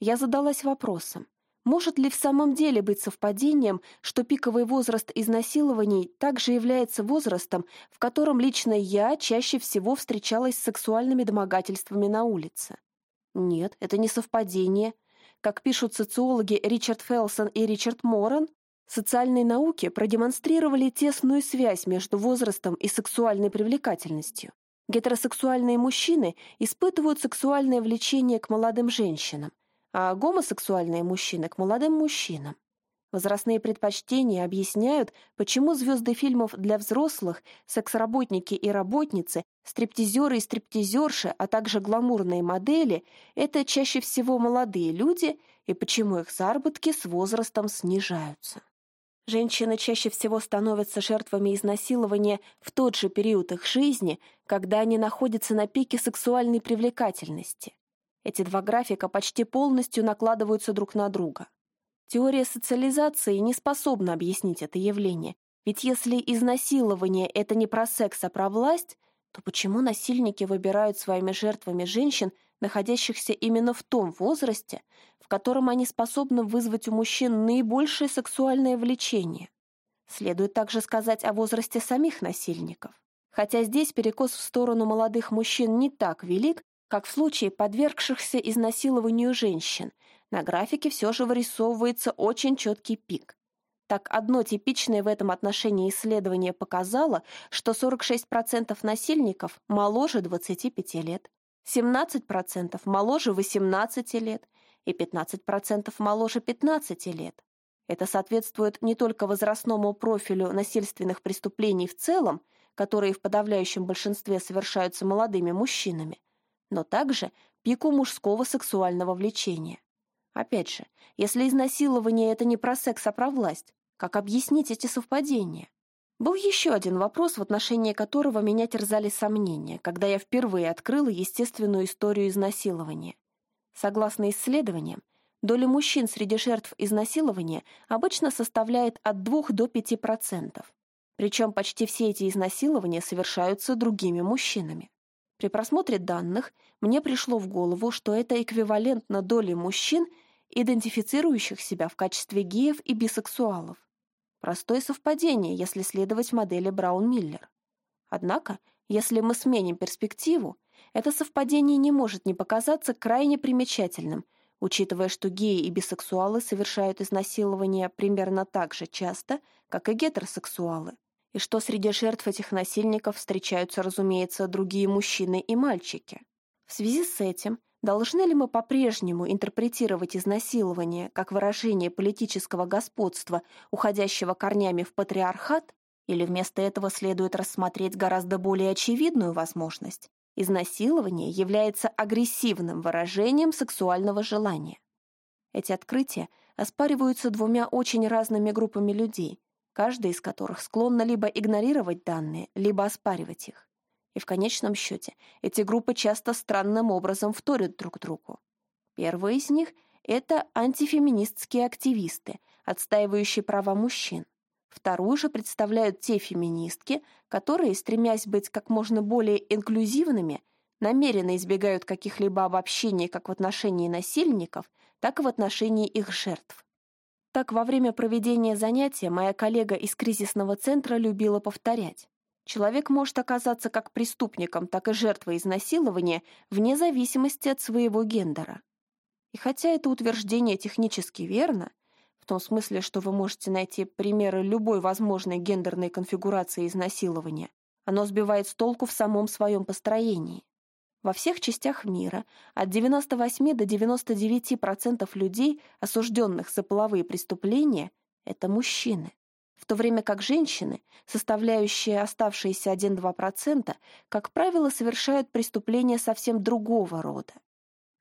Я задалась вопросом, может ли в самом деле быть совпадением, что пиковый возраст изнасилований также является возрастом, в котором лично я чаще всего встречалась с сексуальными домогательствами на улице? Нет, это не совпадение. Как пишут социологи Ричард Фелсон и Ричард Моран, социальные науки продемонстрировали тесную связь между возрастом и сексуальной привлекательностью. Гетеросексуальные мужчины испытывают сексуальное влечение к молодым женщинам, а гомосексуальные мужчины к молодым мужчинам. Возрастные предпочтения объясняют, почему звезды фильмов для взрослых, секс-работники и работницы, стриптизеры и стриптизерши, а также гламурные модели – это чаще всего молодые люди, и почему их заработки с возрастом снижаются. Женщины чаще всего становятся жертвами изнасилования в тот же период их жизни, когда они находятся на пике сексуальной привлекательности. Эти два графика почти полностью накладываются друг на друга. Теория социализации не способна объяснить это явление, ведь если изнасилование — это не про секс, а про власть, то почему насильники выбирают своими жертвами женщин, находящихся именно в том возрасте, в котором они способны вызвать у мужчин наибольшее сексуальное влечение? Следует также сказать о возрасте самих насильников. Хотя здесь перекос в сторону молодых мужчин не так велик, как в случае подвергшихся изнасилованию женщин, на графике все же вырисовывается очень четкий пик. Так, одно типичное в этом отношении исследование показало, что 46% насильников моложе 25 лет, 17% моложе 18 лет и 15% моложе 15 лет. Это соответствует не только возрастному профилю насильственных преступлений в целом, которые в подавляющем большинстве совершаются молодыми мужчинами, но также пику мужского сексуального влечения. Опять же, если изнасилование — это не про секс, а про власть, как объяснить эти совпадения? Был еще один вопрос, в отношении которого меня терзали сомнения, когда я впервые открыла естественную историю изнасилования. Согласно исследованиям, доля мужчин среди жертв изнасилования обычно составляет от 2 до 5%. Причем почти все эти изнасилования совершаются другими мужчинами. При просмотре данных мне пришло в голову, что это эквивалентно доле мужчин, идентифицирующих себя в качестве геев и бисексуалов. Простое совпадение, если следовать модели Браун-Миллер. Однако, если мы сменим перспективу, это совпадение не может не показаться крайне примечательным, учитывая, что геи и бисексуалы совершают изнасилования примерно так же часто, как и гетеросексуалы и что среди жертв этих насильников встречаются, разумеется, другие мужчины и мальчики. В связи с этим, должны ли мы по-прежнему интерпретировать изнасилование как выражение политического господства, уходящего корнями в патриархат, или вместо этого следует рассмотреть гораздо более очевидную возможность? Изнасилование является агрессивным выражением сексуального желания. Эти открытия оспариваются двумя очень разными группами людей, каждая из которых склонна либо игнорировать данные, либо оспаривать их. И в конечном счете эти группы часто странным образом вторят друг другу. Первая из них — это антифеминистские активисты, отстаивающие права мужчин. Вторую же представляют те феминистки, которые, стремясь быть как можно более инклюзивными, намеренно избегают каких-либо обобщений как в отношении насильников, так и в отношении их жертв. Так, во время проведения занятия моя коллега из кризисного центра любила повторять. Человек может оказаться как преступником, так и жертвой изнасилования вне зависимости от своего гендера. И хотя это утверждение технически верно, в том смысле, что вы можете найти примеры любой возможной гендерной конфигурации изнасилования, оно сбивает с толку в самом своем построении. Во всех частях мира от 98 до 99% людей, осужденных за половые преступления, это мужчины в то время как женщины, составляющие оставшиеся 1-2%, как правило, совершают преступления совсем другого рода.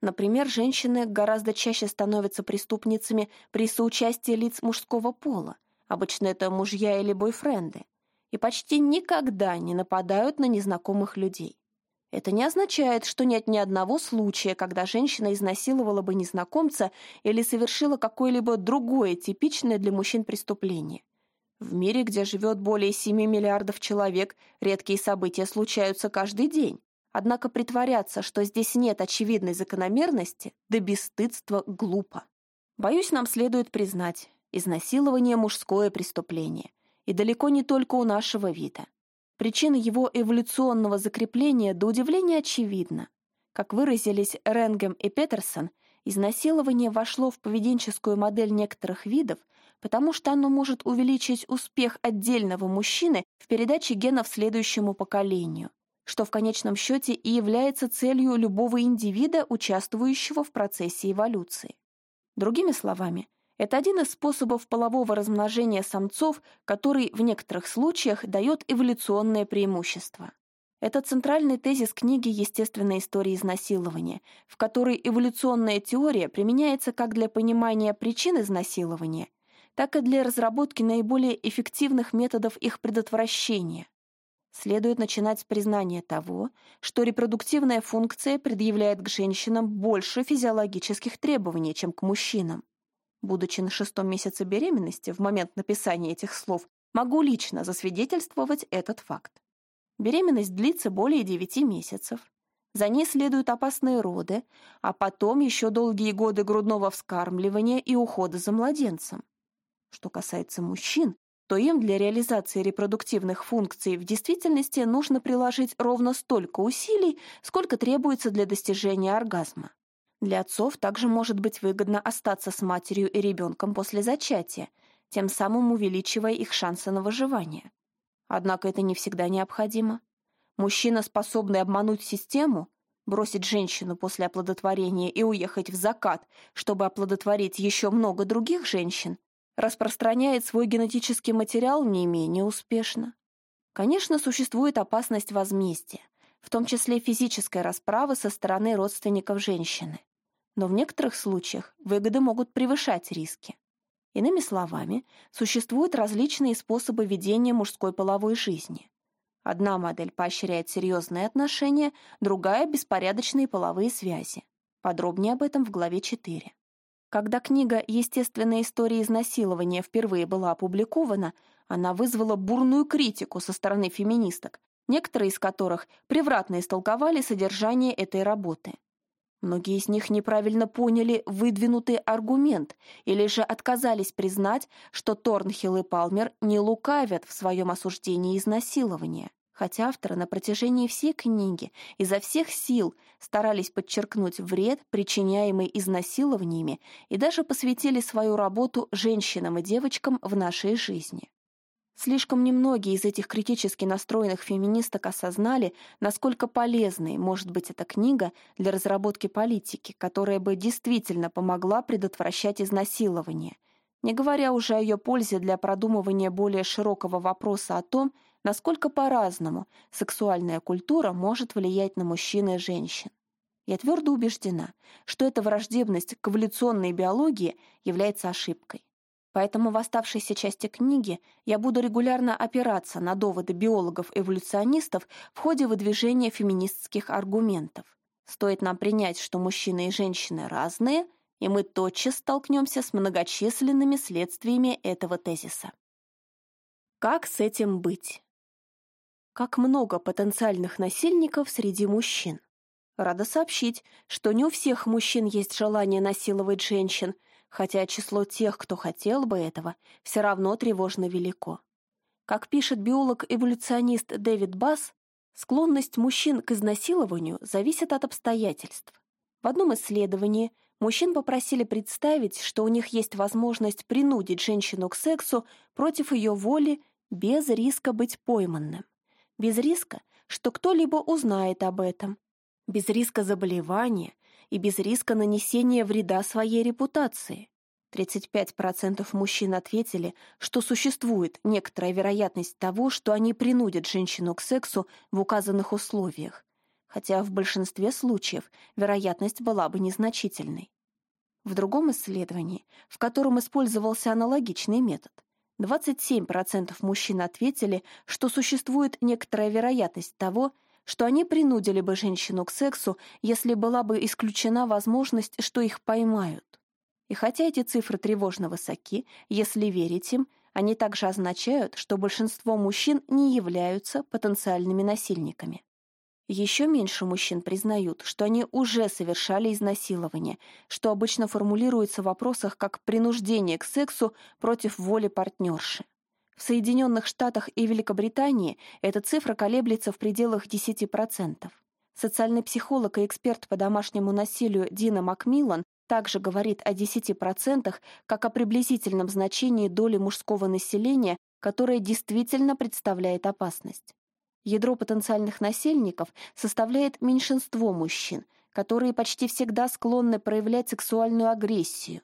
Например, женщины гораздо чаще становятся преступницами при соучастии лиц мужского пола, обычно это мужья или бойфренды, и почти никогда не нападают на незнакомых людей. Это не означает, что нет ни одного случая, когда женщина изнасиловала бы незнакомца или совершила какое-либо другое типичное для мужчин преступление. В мире, где живет более 7 миллиардов человек, редкие события случаются каждый день. Однако притворяться, что здесь нет очевидной закономерности, да бесстыдства глупо. Боюсь, нам следует признать, изнасилование – мужское преступление. И далеко не только у нашего вида. Причина его эволюционного закрепления до удивления очевидна. Как выразились Ренгем и Петерсон, изнасилование вошло в поведенческую модель некоторых видов, потому что оно может увеличить успех отдельного мужчины в передаче генов следующему поколению, что в конечном счете и является целью любого индивида, участвующего в процессе эволюции. Другими словами, это один из способов полового размножения самцов, который в некоторых случаях дает эволюционное преимущество. Это центральный тезис книги «Естественная история изнасилования», в которой эволюционная теория применяется как для понимания причин изнасилования, так и для разработки наиболее эффективных методов их предотвращения. Следует начинать с признания того, что репродуктивная функция предъявляет к женщинам больше физиологических требований, чем к мужчинам. Будучи на шестом месяце беременности, в момент написания этих слов, могу лично засвидетельствовать этот факт. Беременность длится более 9 месяцев. За ней следуют опасные роды, а потом еще долгие годы грудного вскармливания и ухода за младенцем. Что касается мужчин, то им для реализации репродуктивных функций в действительности нужно приложить ровно столько усилий, сколько требуется для достижения оргазма. Для отцов также может быть выгодно остаться с матерью и ребенком после зачатия, тем самым увеличивая их шансы на выживание. Однако это не всегда необходимо. Мужчина, способный обмануть систему, бросить женщину после оплодотворения и уехать в закат, чтобы оплодотворить еще много других женщин, распространяет свой генетический материал не менее успешно. Конечно, существует опасность возмездия, в том числе физической расправы со стороны родственников женщины. Но в некоторых случаях выгоды могут превышать риски. Иными словами, существуют различные способы ведения мужской половой жизни. Одна модель поощряет серьезные отношения, другая — беспорядочные половые связи. Подробнее об этом в главе 4. Когда книга «Естественная история изнасилования» впервые была опубликована, она вызвала бурную критику со стороны феминисток, некоторые из которых превратно истолковали содержание этой работы. Многие из них неправильно поняли выдвинутый аргумент или же отказались признать, что Торнхилл и Палмер не лукавят в своем осуждении изнасилования хотя авторы на протяжении всей книги изо всех сил старались подчеркнуть вред, причиняемый изнасилованиями, и даже посвятили свою работу женщинам и девочкам в нашей жизни. Слишком немногие из этих критически настроенных феминисток осознали, насколько полезной может быть эта книга для разработки политики, которая бы действительно помогла предотвращать изнасилование, не говоря уже о ее пользе для продумывания более широкого вопроса о том, насколько по-разному сексуальная культура может влиять на мужчин и женщин. Я твердо убеждена, что эта враждебность к эволюционной биологии является ошибкой. Поэтому в оставшейся части книги я буду регулярно опираться на доводы биологов-эволюционистов в ходе выдвижения феминистских аргументов. Стоит нам принять, что мужчины и женщины разные, и мы тотчас столкнемся с многочисленными следствиями этого тезиса. Как с этим быть? Как много потенциальных насильников среди мужчин. Рада сообщить, что не у всех мужчин есть желание насиловать женщин, хотя число тех, кто хотел бы этого, все равно тревожно велико. Как пишет биолог-эволюционист Дэвид Басс, склонность мужчин к изнасилованию зависит от обстоятельств. В одном исследовании мужчин попросили представить, что у них есть возможность принудить женщину к сексу против ее воли без риска быть пойманным. Без риска, что кто-либо узнает об этом. Без риска заболевания и без риска нанесения вреда своей репутации. 35% мужчин ответили, что существует некоторая вероятность того, что они принудят женщину к сексу в указанных условиях, хотя в большинстве случаев вероятность была бы незначительной. В другом исследовании, в котором использовался аналогичный метод, 27% мужчин ответили, что существует некоторая вероятность того, что они принудили бы женщину к сексу, если была бы исключена возможность, что их поймают. И хотя эти цифры тревожно высоки, если верить им, они также означают, что большинство мужчин не являются потенциальными насильниками. Еще меньше мужчин признают, что они уже совершали изнасилование, что обычно формулируется в вопросах как принуждение к сексу против воли партнерши. В Соединенных Штатах и Великобритании эта цифра колеблется в пределах 10%. Социальный психолог и эксперт по домашнему насилию Дина Макмиллан также говорит о 10% как о приблизительном значении доли мужского населения, которое действительно представляет опасность. Ядро потенциальных насильников составляет меньшинство мужчин, которые почти всегда склонны проявлять сексуальную агрессию.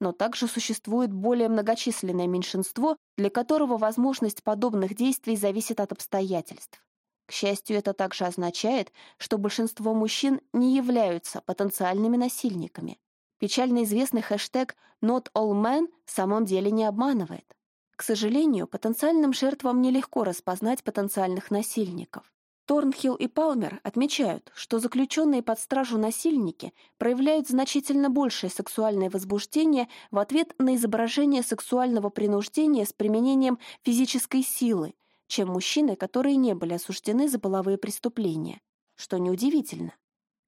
Но также существует более многочисленное меньшинство, для которого возможность подобных действий зависит от обстоятельств. К счастью, это также означает, что большинство мужчин не являются потенциальными насильниками. Печально известный хэштег «Not all men» в самом деле не обманывает. К сожалению, потенциальным жертвам нелегко распознать потенциальных насильников. Торнхилл и Палмер отмечают, что заключенные под стражу насильники проявляют значительно большее сексуальное возбуждение в ответ на изображение сексуального принуждения с применением физической силы, чем мужчины, которые не были осуждены за половые преступления, что неудивительно.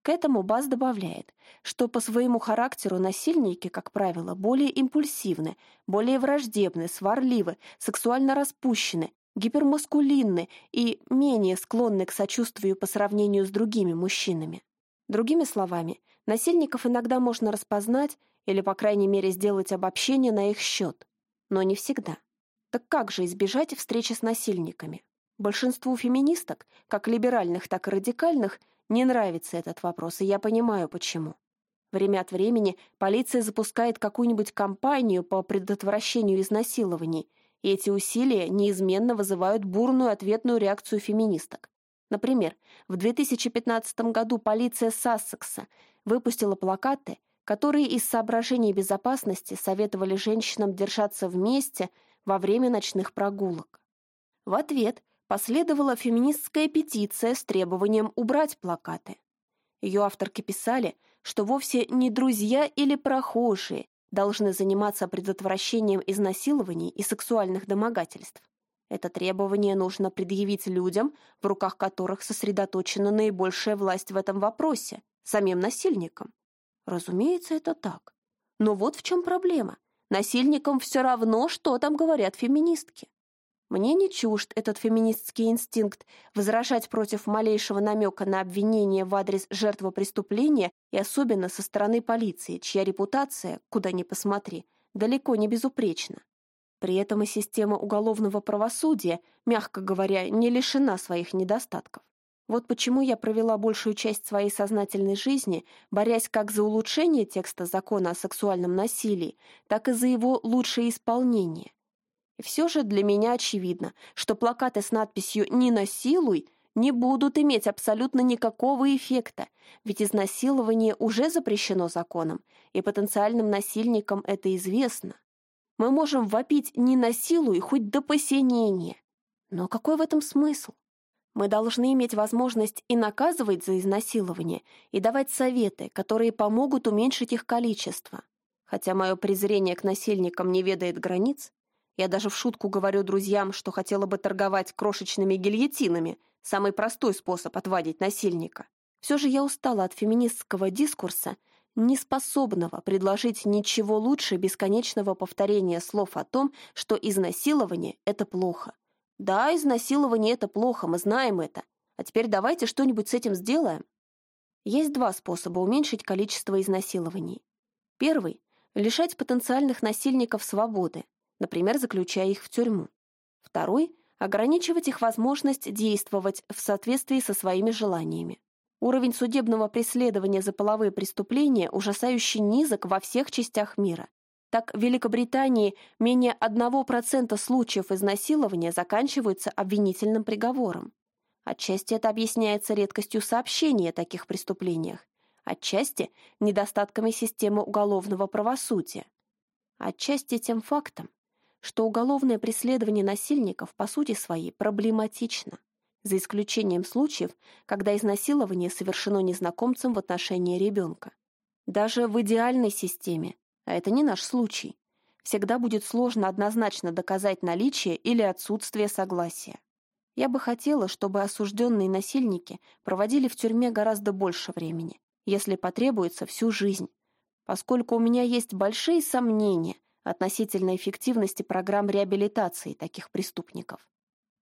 К этому Бас добавляет, что по своему характеру насильники, как правило, более импульсивны, более враждебны, сварливы, сексуально распущены, гипермаскулинны и менее склонны к сочувствию по сравнению с другими мужчинами. Другими словами, насильников иногда можно распознать или, по крайней мере, сделать обобщение на их счет, но не всегда. Так как же избежать встречи с насильниками? Большинству феминисток, как либеральных, так и радикальных, не нравится этот вопрос, и я понимаю, почему. Время от времени полиция запускает какую-нибудь кампанию по предотвращению изнасилований, и эти усилия неизменно вызывают бурную ответную реакцию феминисток. Например, в 2015 году полиция Сассекса выпустила плакаты, которые из соображений безопасности советовали женщинам держаться вместе во время ночных прогулок. В ответ последовала феминистская петиция с требованием убрать плакаты. Ее авторки писали, что вовсе не друзья или прохожие должны заниматься предотвращением изнасилований и сексуальных домогательств. Это требование нужно предъявить людям, в руках которых сосредоточена наибольшая власть в этом вопросе, самим насильникам. Разумеется, это так. Но вот в чем проблема. Насильникам все равно, что там говорят феминистки. Мне не чужд этот феминистский инстинкт возражать против малейшего намека на обвинение в адрес жертвы преступления и особенно со стороны полиции, чья репутация, куда ни посмотри, далеко не безупречна. При этом и система уголовного правосудия, мягко говоря, не лишена своих недостатков. Вот почему я провела большую часть своей сознательной жизни, борясь как за улучшение текста закона о сексуальном насилии, так и за его лучшее исполнение – все же для меня очевидно, что плакаты с надписью «Не насилуй» не будут иметь абсолютно никакого эффекта, ведь изнасилование уже запрещено законом, и потенциальным насильникам это известно. Мы можем вопить «не насилуй» хоть до посинения. Но какой в этом смысл? Мы должны иметь возможность и наказывать за изнасилование, и давать советы, которые помогут уменьшить их количество. Хотя мое презрение к насильникам не ведает границ, я даже в шутку говорю друзьям, что хотела бы торговать крошечными гильотинами, самый простой способ отвадить насильника. Все же я устала от феминистского дискурса, не способного предложить ничего лучше бесконечного повторения слов о том, что изнасилование — это плохо. Да, изнасилование — это плохо, мы знаем это. А теперь давайте что-нибудь с этим сделаем. Есть два способа уменьшить количество изнасилований. Первый — лишать потенциальных насильников свободы, например, заключая их в тюрьму. Второй — ограничивать их возможность действовать в соответствии со своими желаниями. Уровень судебного преследования за половые преступления ужасающе низок во всех частях мира. Так, в Великобритании менее 1% случаев изнасилования заканчиваются обвинительным приговором. Отчасти это объясняется редкостью сообщений о таких преступлениях, отчасти – недостатками системы уголовного правосудия, отчасти тем фактом, что уголовное преследование насильников по сути своей проблематично за исключением случаев, когда изнасилование совершено незнакомцем в отношении ребенка. Даже в идеальной системе, а это не наш случай, всегда будет сложно однозначно доказать наличие или отсутствие согласия. Я бы хотела, чтобы осужденные насильники проводили в тюрьме гораздо больше времени, если потребуется всю жизнь, поскольку у меня есть большие сомнения относительно эффективности программ реабилитации таких преступников.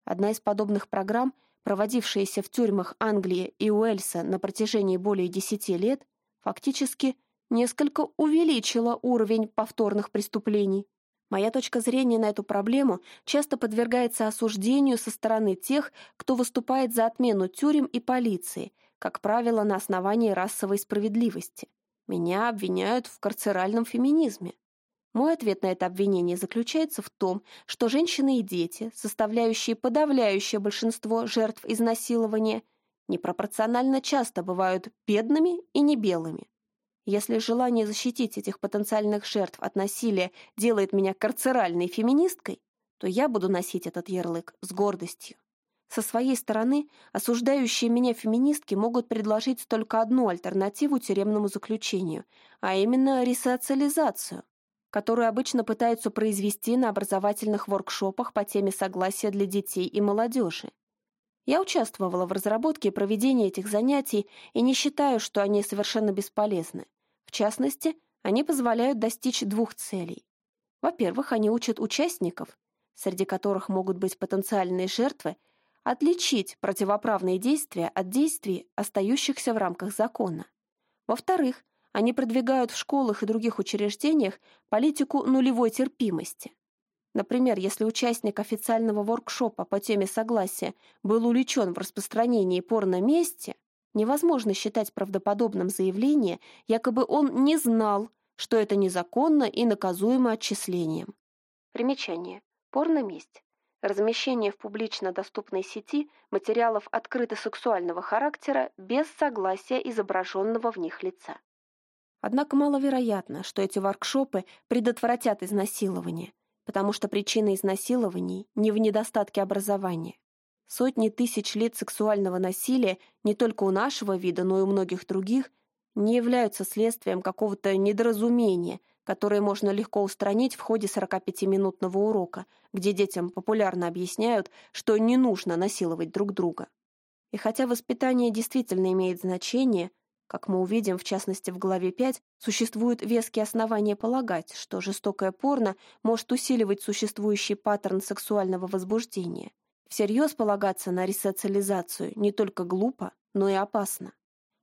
Одна из подобных программ, проводившаяся в тюрьмах Англии и Уэльса на протяжении более десяти лет, фактически несколько увеличила уровень повторных преступлений. Моя точка зрения на эту проблему часто подвергается осуждению со стороны тех, кто выступает за отмену тюрем и полиции, как правило, на основании расовой справедливости. Меня обвиняют в карцеральном феминизме. Мой ответ на это обвинение заключается в том, что женщины и дети, составляющие подавляющее большинство жертв изнасилования, непропорционально часто бывают бедными и небелыми. Если желание защитить этих потенциальных жертв от насилия делает меня карцеральной феминисткой, то я буду носить этот ярлык с гордостью. Со своей стороны, осуждающие меня феминистки могут предложить только одну альтернативу тюремному заключению, а именно ресоциализацию, которую обычно пытаются произвести на образовательных воркшопах по теме согласия для детей и молодежи. Я участвовала в разработке и проведении этих занятий и не считаю, что они совершенно бесполезны. В частности, они позволяют достичь двух целей. Во-первых, они учат участников, среди которых могут быть потенциальные жертвы, отличить противоправные действия от действий, остающихся в рамках закона. Во-вторых, они продвигают в школах и других учреждениях политику нулевой терпимости. Например, если участник официального воркшопа по теме согласия был увлечен в распространении порно-мести, невозможно считать правдоподобным заявление, якобы он не знал, что это незаконно и наказуемо отчислением. Примечание. Порно-месть. Размещение в публично доступной сети материалов открыто-сексуального характера без согласия изображенного в них лица. Однако маловероятно, что эти воркшопы предотвратят изнасилование, потому что причина изнасилований не в недостатке образования. Сотни тысяч лет сексуального насилия не только у нашего вида, но и у многих других не являются следствием какого-то недоразумения, которое можно легко устранить в ходе 45-минутного урока, где детям популярно объясняют, что не нужно насиловать друг друга. И хотя воспитание действительно имеет значение – как мы увидим, в частности, в главе 5, существуют веские основания полагать, что жестокое порно может усиливать существующий паттерн сексуального возбуждения. Всерьез полагаться на ресоциализацию не только глупо, но и опасно.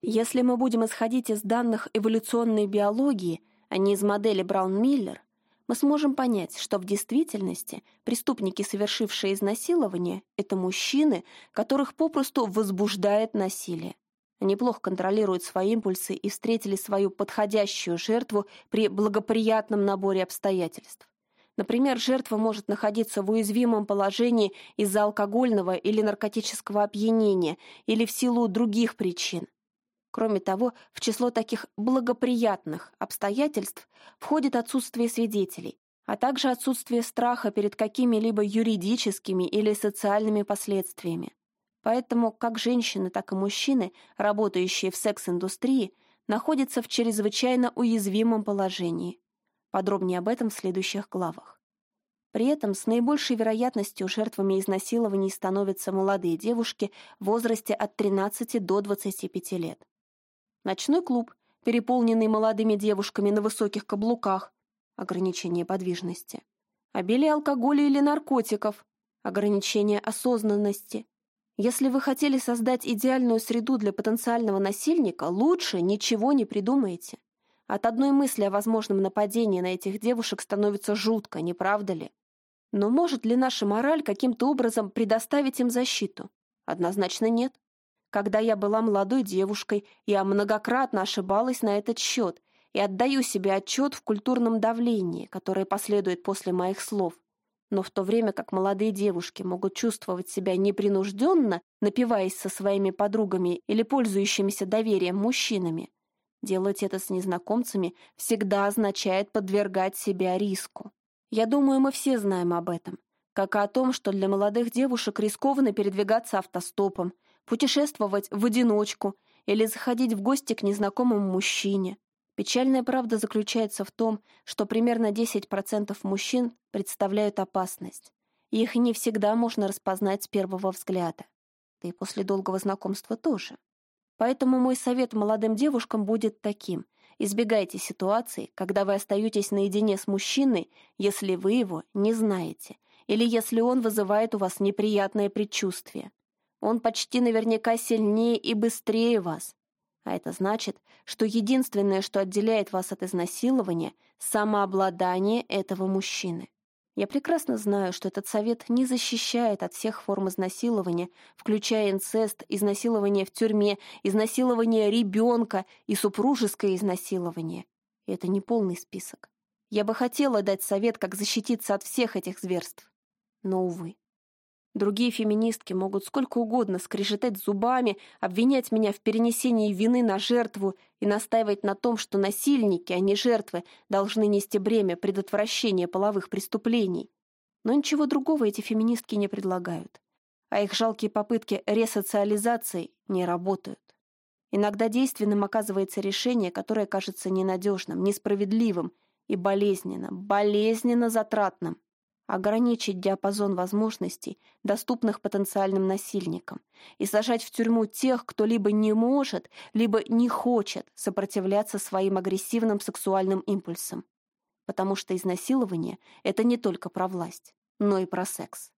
Если мы будем исходить из данных эволюционной биологии, а не из модели Браун-Миллер, мы сможем понять, что в действительности преступники, совершившие изнасилование, это мужчины, которых попросту возбуждает насилие. Они плохо контролируют свои импульсы и встретили свою подходящую жертву при благоприятном наборе обстоятельств. Например, жертва может находиться в уязвимом положении из-за алкогольного или наркотического опьянения или в силу других причин. Кроме того, в число таких благоприятных обстоятельств входит отсутствие свидетелей, а также отсутствие страха перед какими-либо юридическими или социальными последствиями. Поэтому как женщины, так и мужчины, работающие в секс-индустрии, находятся в чрезвычайно уязвимом положении. Подробнее об этом в следующих главах. При этом с наибольшей вероятностью жертвами изнасилований становятся молодые девушки в возрасте от 13 до 25 лет. Ночной клуб, переполненный молодыми девушками на высоких каблуках, ограничение подвижности. Обилие алкоголя или наркотиков, ограничение осознанности, если вы хотели создать идеальную среду для потенциального насильника, лучше ничего не придумаете. От одной мысли о возможном нападении на этих девушек становится жутко, не правда ли? Но может ли наша мораль каким-то образом предоставить им защиту? Однозначно нет. Когда я была молодой девушкой, я многократно ошибалась на этот счет и отдаю себе отчет в культурном давлении, которое последует после моих слов. Но в то время как молодые девушки могут чувствовать себя непринужденно, напиваясь со своими подругами или пользующимися доверием мужчинами, делать это с незнакомцами всегда означает подвергать себя риску. Я думаю, мы все знаем об этом. Как и о том, что для молодых девушек рискованно передвигаться автостопом, путешествовать в одиночку или заходить в гости к незнакомому мужчине. Печальная правда заключается в том, что примерно 10% мужчин представляют опасность, и их не всегда можно распознать с первого взгляда. Да и после долгого знакомства тоже. Поэтому мой совет молодым девушкам будет таким. Избегайте ситуаций, когда вы остаетесь наедине с мужчиной, если вы его не знаете, или если он вызывает у вас неприятное предчувствие. Он почти наверняка сильнее и быстрее вас, а это значит, что единственное, что отделяет вас от изнасилования — самообладание этого мужчины. Я прекрасно знаю, что этот совет не защищает от всех форм изнасилования, включая инцест, изнасилование в тюрьме, изнасилование ребенка и супружеское изнасилование. И это не полный список. Я бы хотела дать совет, как защититься от всех этих зверств. Но, увы. Другие феминистки могут сколько угодно скрежетать зубами, обвинять меня в перенесении вины на жертву и настаивать на том, что насильники, а не жертвы, должны нести бремя предотвращения половых преступлений. Но ничего другого эти феминистки не предлагают. А их жалкие попытки ресоциализации не работают. Иногда действенным оказывается решение, которое кажется ненадежным, несправедливым и болезненно, болезненно затратным ограничить диапазон возможностей, доступных потенциальным насильникам, и сажать в тюрьму тех, кто либо не может, либо не хочет сопротивляться своим агрессивным сексуальным импульсам. Потому что изнасилование — это не только про власть, но и про секс.